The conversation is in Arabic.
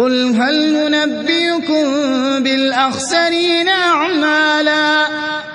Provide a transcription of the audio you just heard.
قُلْ هَلْ نُنَبِّئُكُم بِالْأَخْسَرِينَ أَعْمَالًا